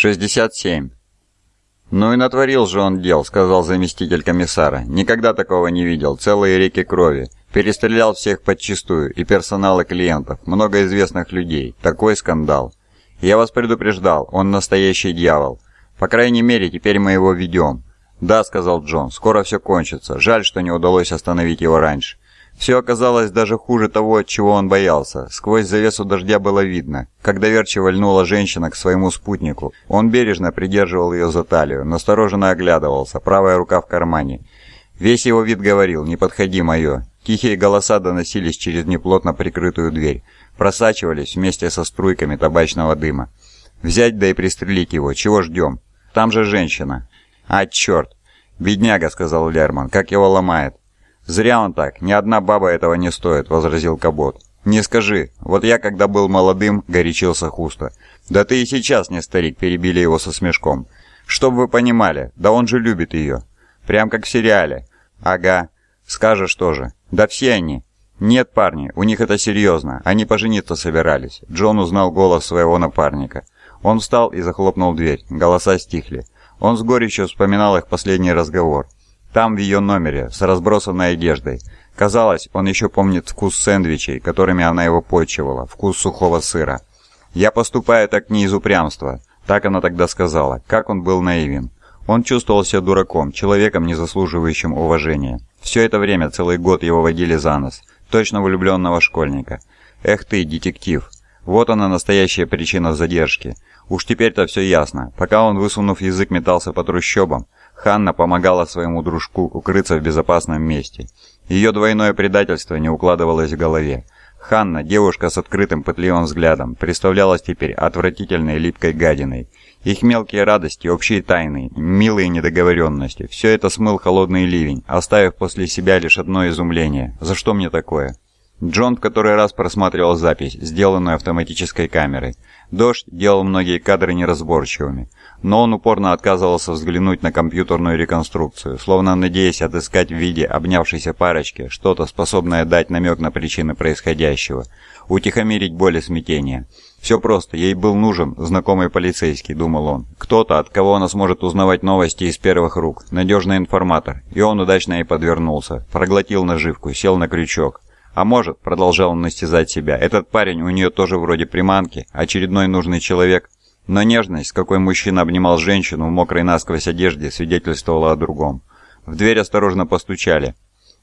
67. «Ну и натворил же он дел», — сказал заместитель комиссара. «Никогда такого не видел. Целые реки крови. Перестрелял всех подчистую, и персонал, и клиентов. Много известных людей. Такой скандал. Я вас предупреждал, он настоящий дьявол. По крайней мере, теперь мы его ведем». «Да», — сказал Джон, — «скоро все кончится. Жаль, что не удалось остановить его раньше». Все оказалось даже хуже того, чего он боялся. Сквозь завесу дождя было видно, как доверчиво льнула женщина к своему спутнику. Он бережно придерживал ее за талию, настороженно оглядывался, правая рука в кармане. Весь его вид говорил «Не подходи, мое». Тихие голоса доносились через неплотно прикрытую дверь, просачивались вместе со струйками табачного дыма. «Взять да и пристрелить его, чего ждем? Там же женщина». «А, черт!» «Бедняга», — сказал Лерман, — «как его ломает». «Зря он так, ни одна баба этого не стоит», — возразил Кабот. «Не скажи, вот я, когда был молодым, горячился Хуста. Да ты и сейчас не старик», — перебили его со смешком. «Чтоб вы понимали, да он же любит ее. Прям как в сериале». «Ага. Скажешь тоже. Да все они». «Нет, парни, у них это серьезно. Они пожениться собирались». Джон узнал голос своего напарника. Он встал и захлопнул дверь. Голоса стихли. Он с горечью вспоминал их последний разговор. Там, в ее номере, с разбросанной одеждой. Казалось, он еще помнит вкус сэндвичей, которыми она его почивала, вкус сухого сыра. «Я поступаю так не из упрямства», — так она тогда сказала. Как он был наивен. Он чувствовал себя дураком, человеком, не заслуживающим уважения. Все это время, целый год его водили за нос. Точно влюбленного школьника. «Эх ты, детектив!» Вот она настоящая причина задержки. Уж теперь-то все ясно. Пока он, высунув язык, метался по трущобам, Ханна помогала своему дружку укрыться в безопасном месте. Ее двойное предательство не укладывалось в голове. Ханна, девушка с открытым пытливым взглядом, представлялась теперь отвратительной липкой гадиной. Их мелкие радости, общие тайны, милые недоговоренности – все это смыл холодный ливень, оставив после себя лишь одно изумление. «За что мне такое?» Джон в который раз просматривал запись, сделанную автоматической камерой. Дождь делал многие кадры неразборчивыми но он упорно отказывался взглянуть на компьютерную реконструкцию, словно надеясь отыскать в виде обнявшейся парочки что-то, способное дать намек на причины происходящего, утихомирить боль и смятение. «Все просто, ей был нужен знакомый полицейский», — думал он. «Кто-то, от кого она сможет узнавать новости из первых рук, надежный информатор». И он удачно ей подвернулся, проглотил наживку, сел на крючок. А может, продолжал он настязать себя, этот парень у нее тоже вроде приманки, очередной нужный человек — но нежность, с какой мужчина обнимал женщину в мокрой насквозь одежде, свидетельствовала о другом. В дверь осторожно постучали.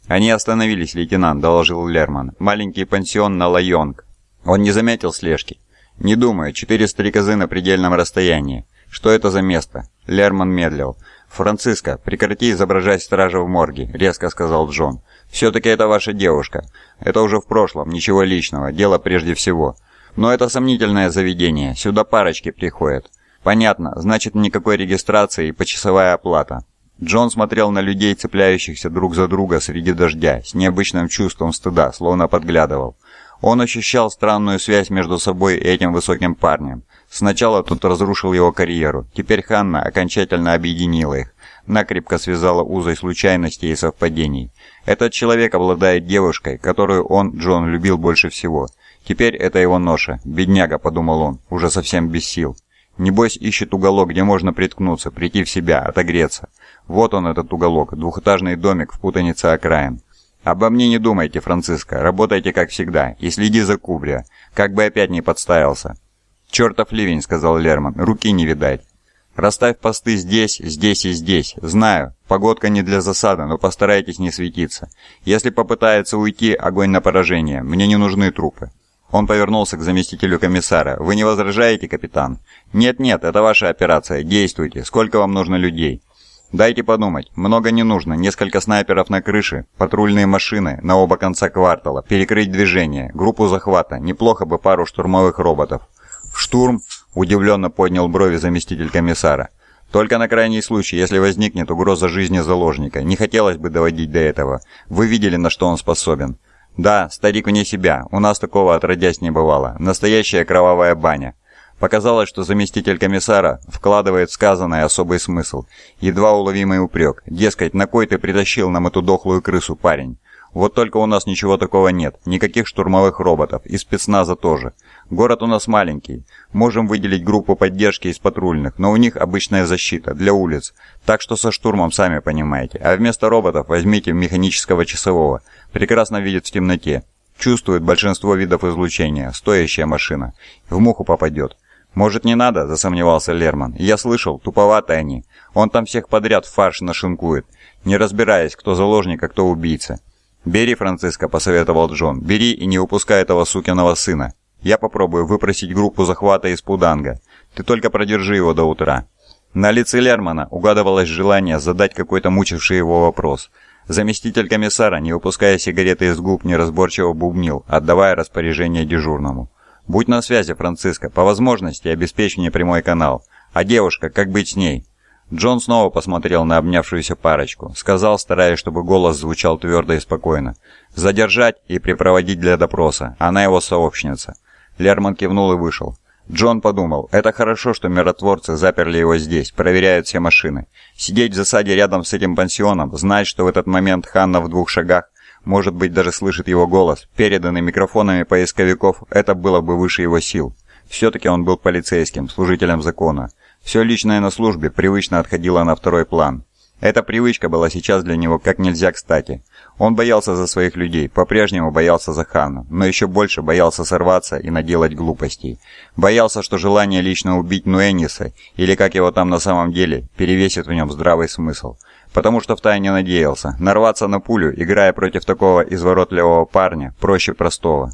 «Они остановились, лейтенант», — доложил Лерман. «Маленький пансион на Лайонг». Он не заметил слежки. «Не думаю, четыре стрекозы на предельном расстоянии. Что это за место?» Лерман медлил. «Франциско, прекрати изображать стража в морге», — резко сказал Джон. «Все-таки это ваша девушка. Это уже в прошлом, ничего личного, дело прежде всего. Но это сомнительное заведение, сюда парочки приходят. Понятно, значит никакой регистрации и почасовая оплата. Джон смотрел на людей, цепляющихся друг за друга среди дождя, с необычным чувством стыда, словно подглядывал. Он ощущал странную связь между собой и этим высоким парнем. Сначала тут разрушил его карьеру, теперь Ханна окончательно объединила их, накрепко связала узой случайностей и совпадений. Этот человек обладает девушкой, которую он, Джон, любил больше всего – Теперь это его ноша. Бедняга, подумал он, уже совсем без сил. Небось ищет уголок, где можно приткнуться, прийти в себя, отогреться. Вот он этот уголок, двухэтажный домик в путанице окраин. Обо мне не думайте, Франциско, работайте как всегда и следи за Кубрия, как бы опять не подставился. «Чертов ливень», — сказал Лерман, — «руки не видать». «Расставь посты здесь, здесь и здесь. Знаю, погодка не для засады, но постарайтесь не светиться. Если попытается уйти, огонь на поражение. Мне не нужны трупы». Он повернулся к заместителю комиссара. «Вы не возражаете, капитан?» «Нет-нет, это ваша операция. Действуйте. Сколько вам нужно людей?» «Дайте подумать. Много не нужно. Несколько снайперов на крыше, патрульные машины на оба конца квартала, перекрыть движение, группу захвата. Неплохо бы пару штурмовых роботов». «Штурм?» – удивленно поднял брови заместитель комиссара. «Только на крайний случай, если возникнет угроза жизни заложника. Не хотелось бы доводить до этого. Вы видели, на что он способен. «Да, старик вне себя. У нас такого отродясь не бывало. Настоящая кровавая баня». Показалось, что заместитель комиссара вкладывает в сказанное особый смысл. Едва уловимый упрек. Дескать, на кой ты притащил нам эту дохлую крысу, парень? Вот только у нас ничего такого нет, никаких штурмовых роботов, и спецназа тоже. Город у нас маленький, можем выделить группу поддержки из патрульных, но у них обычная защита, для улиц, так что со штурмом сами понимаете. А вместо роботов возьмите механического часового, прекрасно видит в темноте, чувствует большинство видов излучения, стоящая машина, в муху попадет. «Может, не надо?» – засомневался Лерман. «Я слышал, туповаты они. Он там всех подряд в фарш нашинкует, не разбираясь, кто заложник, а кто убийца. «Бери, Франциско», — посоветовал Джон. «Бери и не упускай этого сукиного сына. Я попробую выпросить группу захвата из Пуданга. Ты только продержи его до утра». На лице Лермана угадывалось желание задать какой-то мучивший его вопрос. Заместитель комиссара, не выпуская сигареты из губ, неразборчиво бубнил, отдавая распоряжение дежурному. «Будь на связи, Франциско. По возможности обеспечь мне прямой канал. А девушка, как быть с ней?» Джон снова посмотрел на обнявшуюся парочку. Сказал, стараясь, чтобы голос звучал твердо и спокойно. «Задержать и припроводить для допроса. Она его сообщница». Лерман кивнул и вышел. Джон подумал, это хорошо, что миротворцы заперли его здесь, проверяют все машины. Сидеть в засаде рядом с этим пансионом, знать, что в этот момент Ханна в двух шагах, может быть, даже слышит его голос, переданный микрофонами поисковиков, это было бы выше его сил. Все-таки он был полицейским, служителем закона. Все личное на службе привычно отходило на второй план. Эта привычка была сейчас для него как нельзя кстати. Он боялся за своих людей, по-прежнему боялся за Хану, но еще больше боялся сорваться и наделать глупостей. Боялся, что желание лично убить Нуэниса, или как его там на самом деле, перевесит в нем здравый смысл. Потому что втайне надеялся, нарваться на пулю, играя против такого изворотливого парня, проще простого.